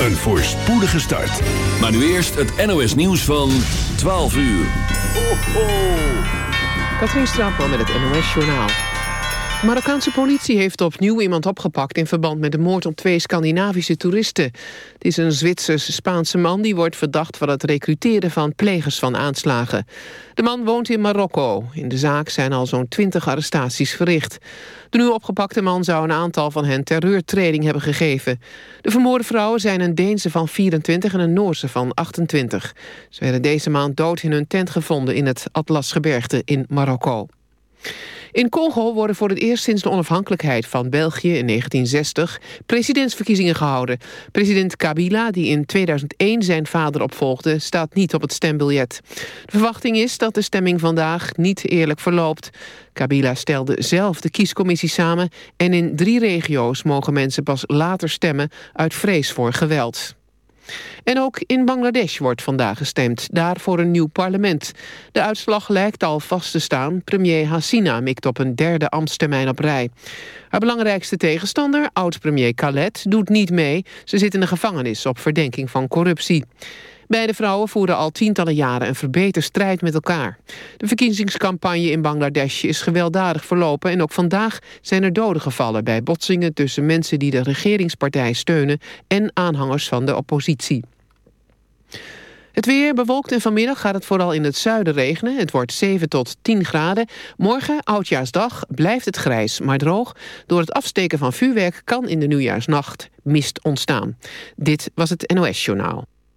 een voorspoedige start. Maar nu eerst het NOS nieuws van 12 uur. Ho, ho. Katrien Straatman met het NOS Journaal. Marokkaanse politie heeft opnieuw iemand opgepakt... in verband met de moord op twee Scandinavische toeristen. Het is een Zwitsers-Spaanse man die wordt verdacht... van het recruteren van plegers van aanslagen. De man woont in Marokko. In de zaak zijn al zo'n twintig arrestaties verricht. De nu opgepakte man zou een aantal van hen terreurtraining hebben gegeven. De vermoorde vrouwen zijn een Deense van 24 en een Noorse van 28. Ze werden deze maand dood in hun tent gevonden... in het Atlasgebergte in Marokko. In Congo worden voor het eerst sinds de onafhankelijkheid van België in 1960 presidentsverkiezingen gehouden. President Kabila, die in 2001 zijn vader opvolgde, staat niet op het stembiljet. De verwachting is dat de stemming vandaag niet eerlijk verloopt. Kabila stelde zelf de kiescommissie samen en in drie regio's mogen mensen pas later stemmen uit vrees voor geweld. En ook in Bangladesh wordt vandaag gestemd, daar voor een nieuw parlement. De uitslag lijkt al vast te staan. Premier Hasina mikt op een derde ambtstermijn op rij. Haar belangrijkste tegenstander, oud-premier Khaled, doet niet mee. Ze zit in de gevangenis op verdenking van corruptie. Beide vrouwen voeren al tientallen jaren een verbeterde strijd met elkaar. De verkiezingscampagne in Bangladesh is gewelddadig verlopen... en ook vandaag zijn er doden gevallen bij botsingen tussen mensen die de regeringspartij steunen... en aanhangers van de oppositie. Het weer bewolkt en vanmiddag gaat het vooral in het zuiden regenen. Het wordt 7 tot 10 graden. Morgen, oudjaarsdag, blijft het grijs, maar droog. Door het afsteken van vuurwerk kan in de nieuwjaarsnacht mist ontstaan. Dit was het NOS Journaal.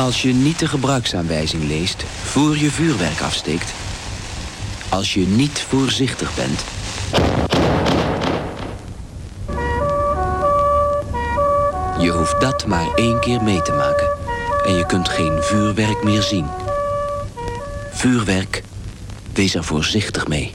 Als je niet de gebruiksaanwijzing leest voor je vuurwerk afsteekt. Als je niet voorzichtig bent. Je hoeft dat maar één keer mee te maken. En je kunt geen vuurwerk meer zien. Vuurwerk, wees er voorzichtig mee.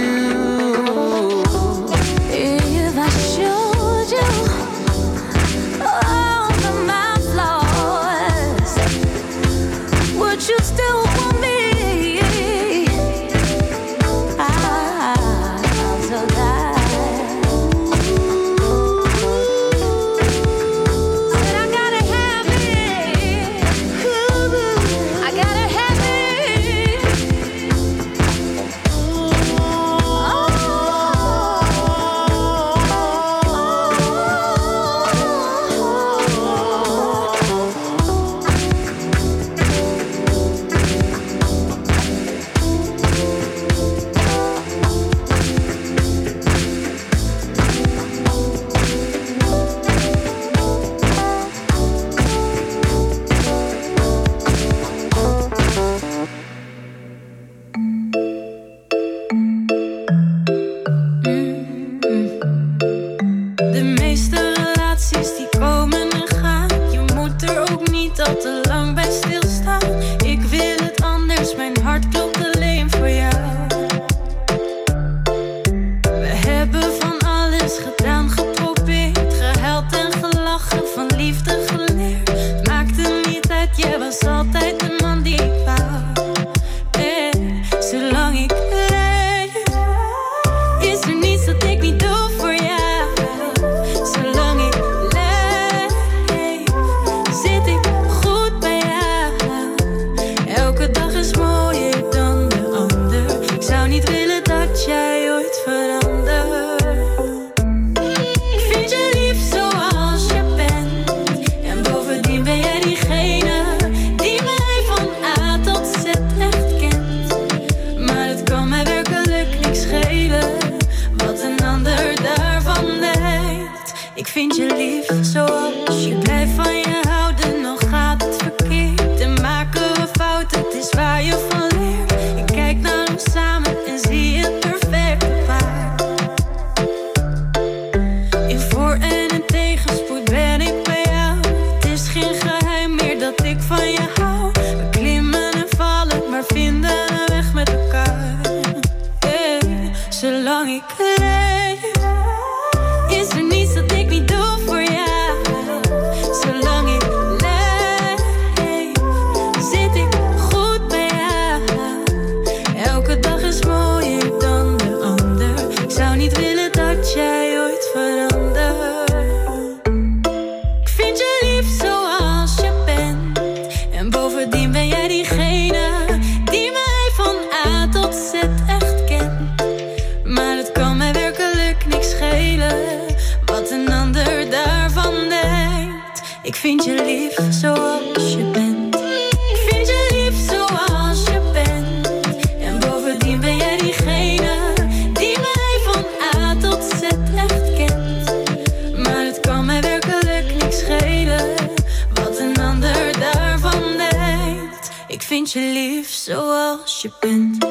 finch leaves, so well she bends.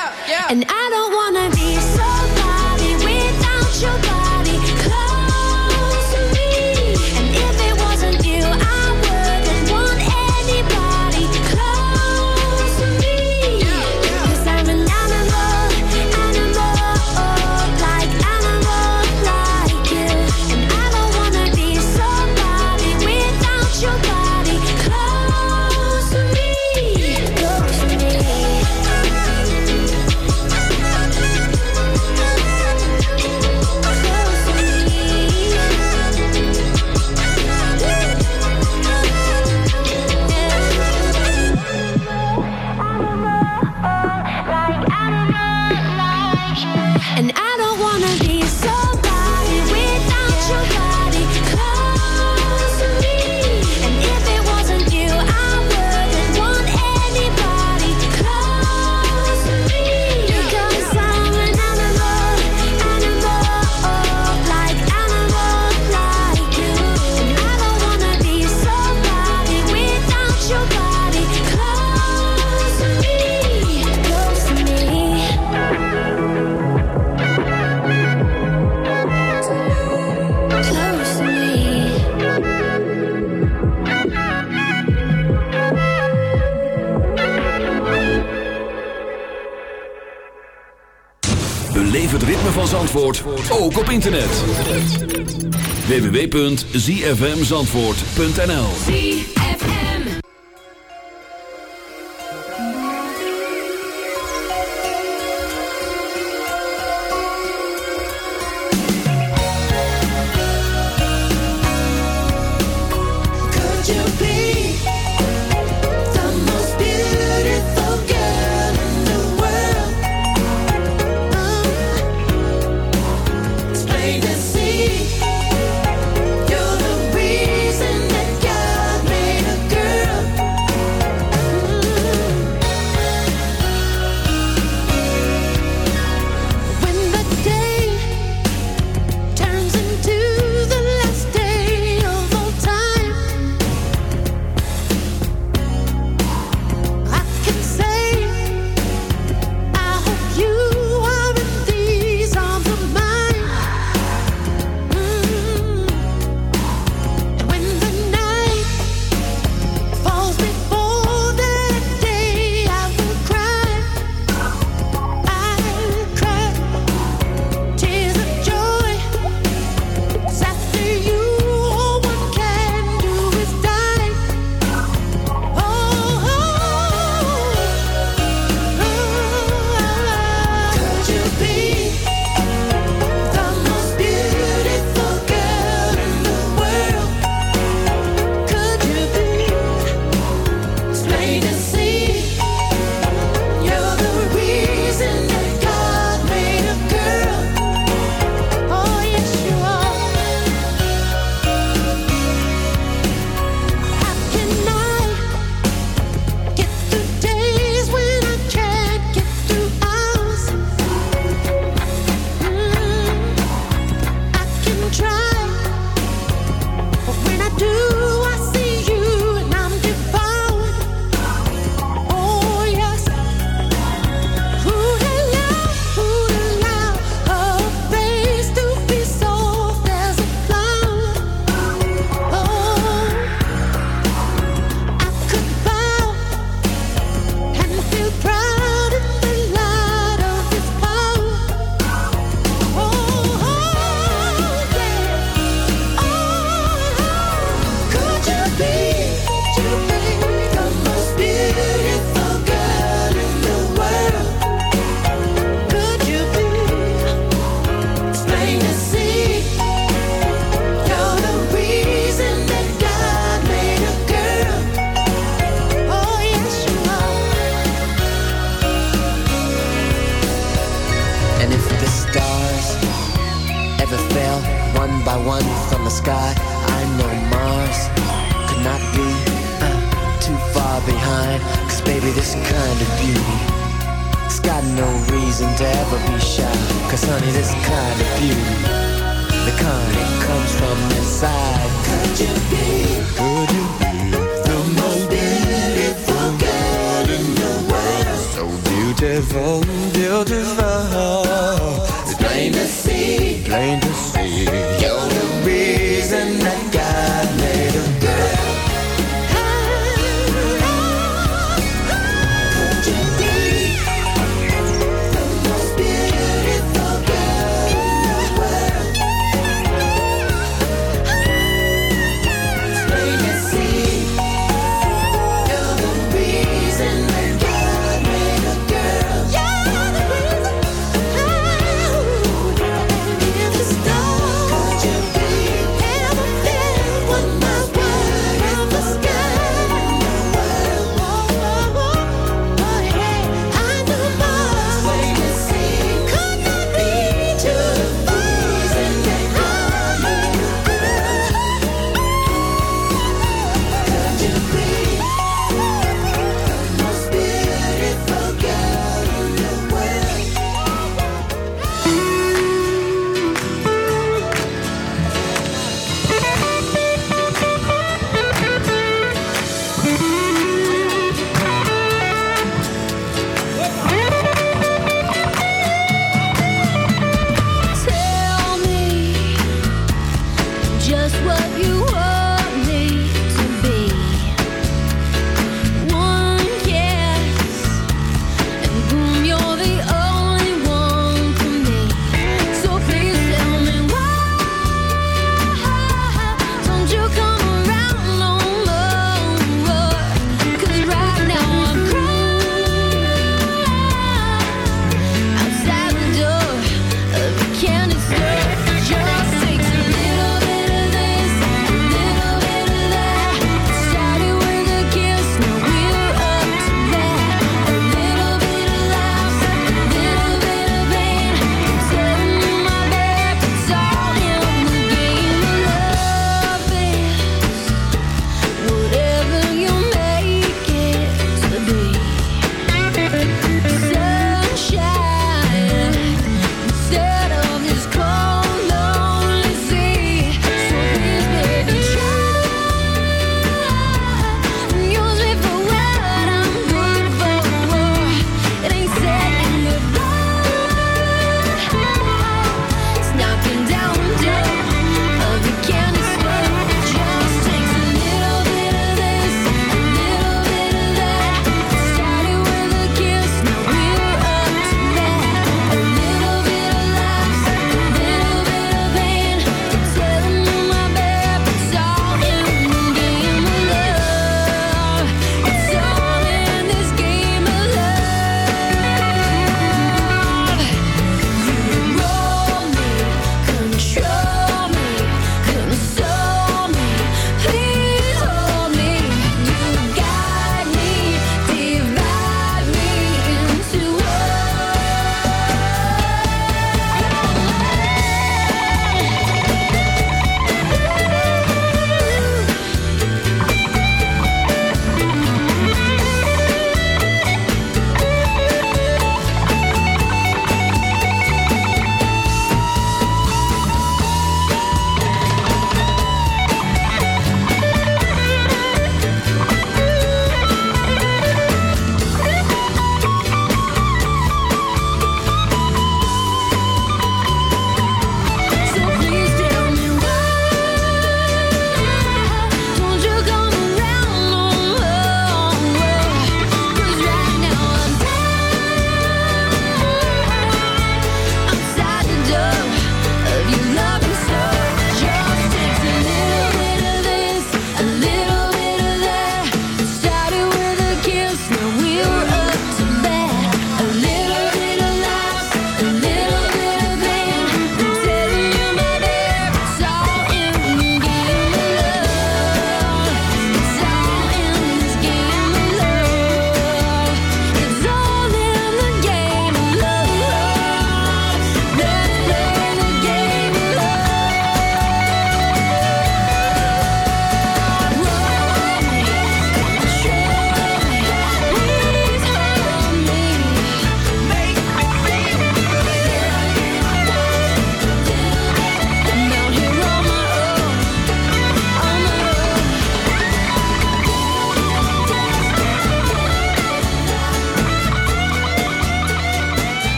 ook op internet. www.zfmzandvoort.nl Could you be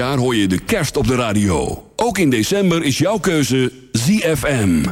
hoor je de kerst op de radio. Ook in december is jouw keuze ZFM.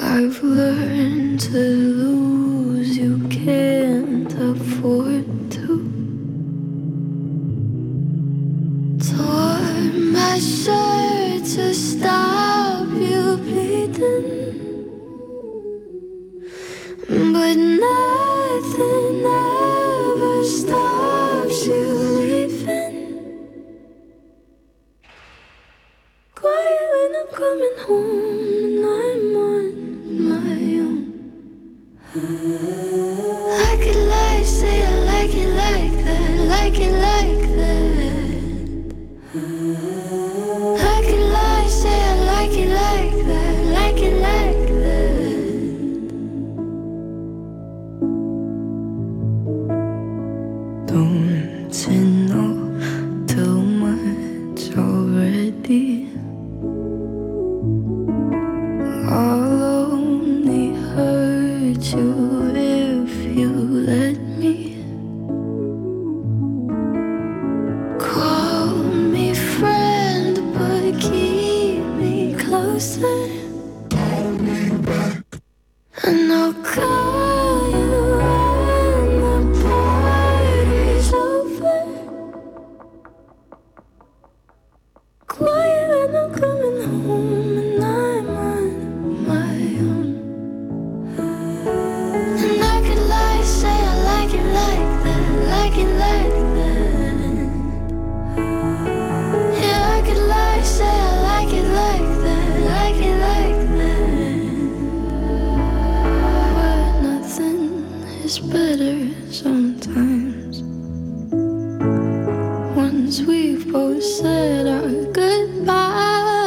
I've learned to lose, you can't afford to times we've both said our goodbyes.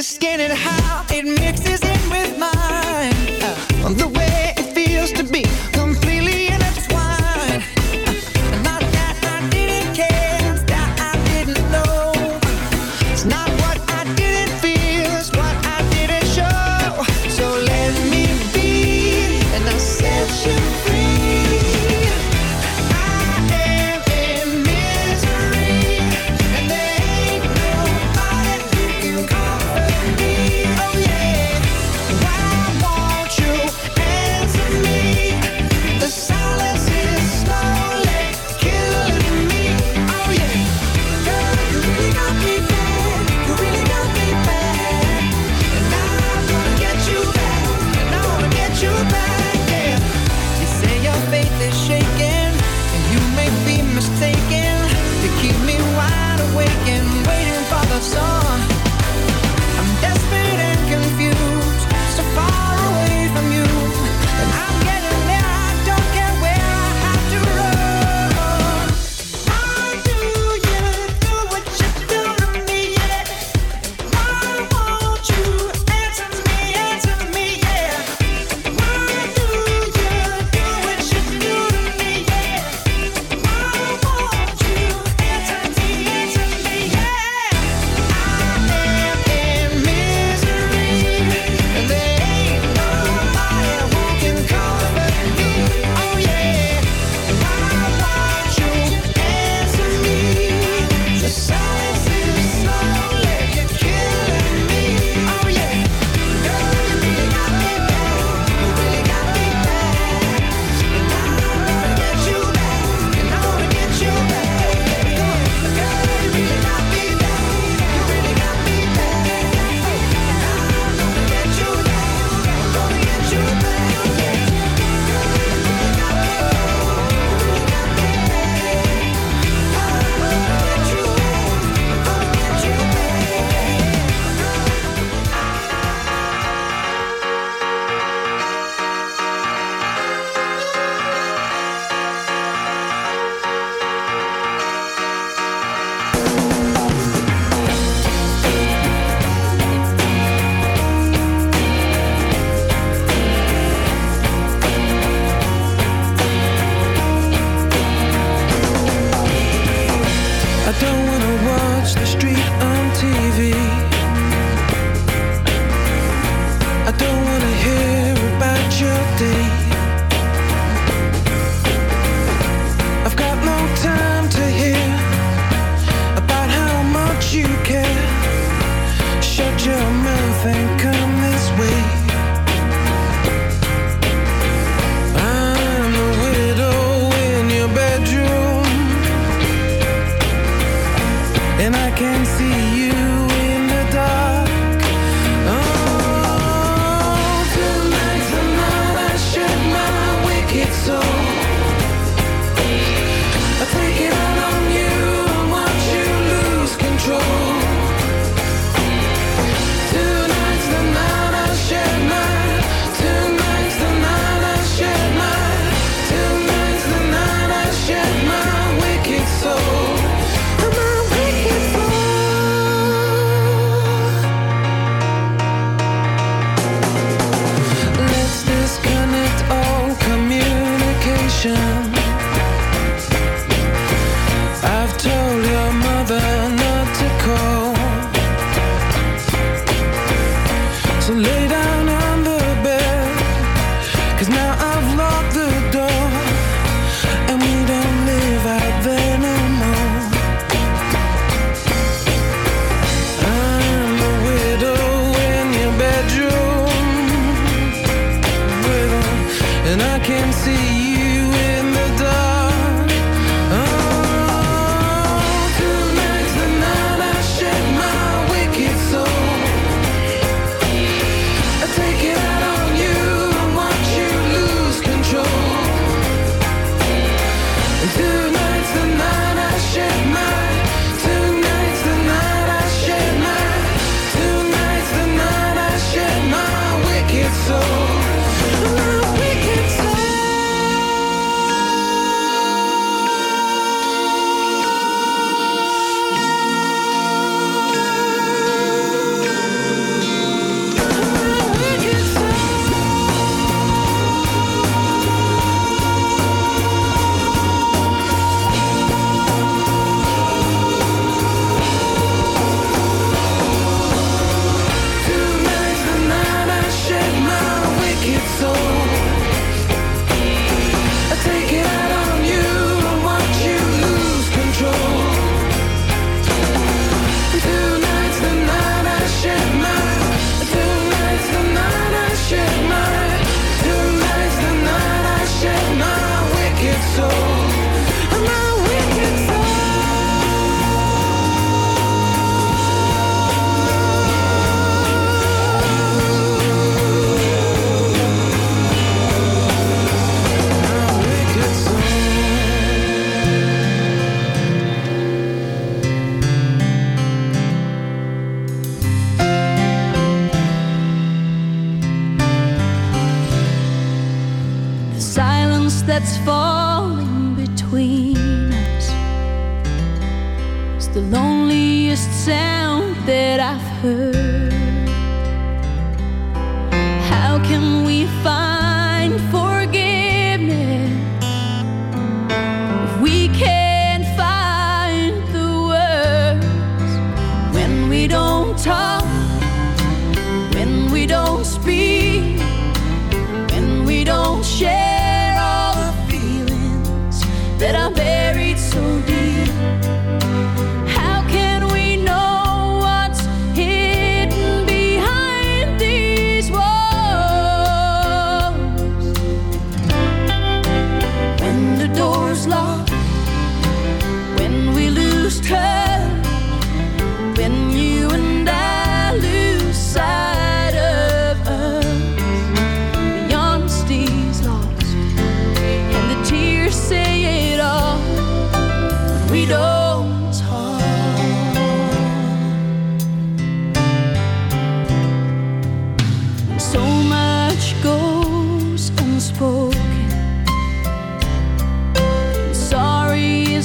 The skin and how it mixes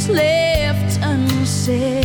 left unsaid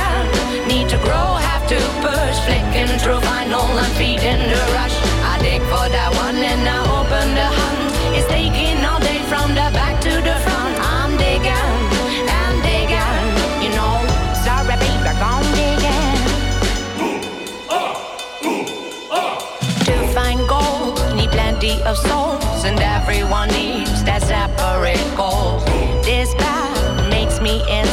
push. Flicking through vinyl and feeding the rush. I dig for that one and I open the hunt. It's taking all day from the back to the front. I'm digging and digging, you know. Sorry, baby, gone digging. To find gold, need plenty of souls, and everyone needs that separate goal. This path makes me inspired.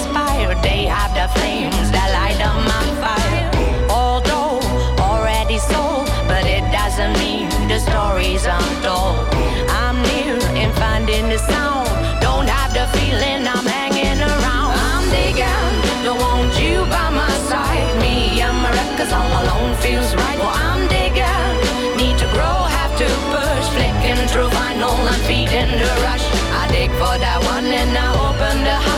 Stories. I'm near in finding the sound. Don't have the feeling I'm hanging around. I'm digging, don't want you by my side. Me and my records all alone feels right. Well, I'm digging, need to grow, have to push. Flicking through vinyl and the rush. I dig for that one and I open the hunt.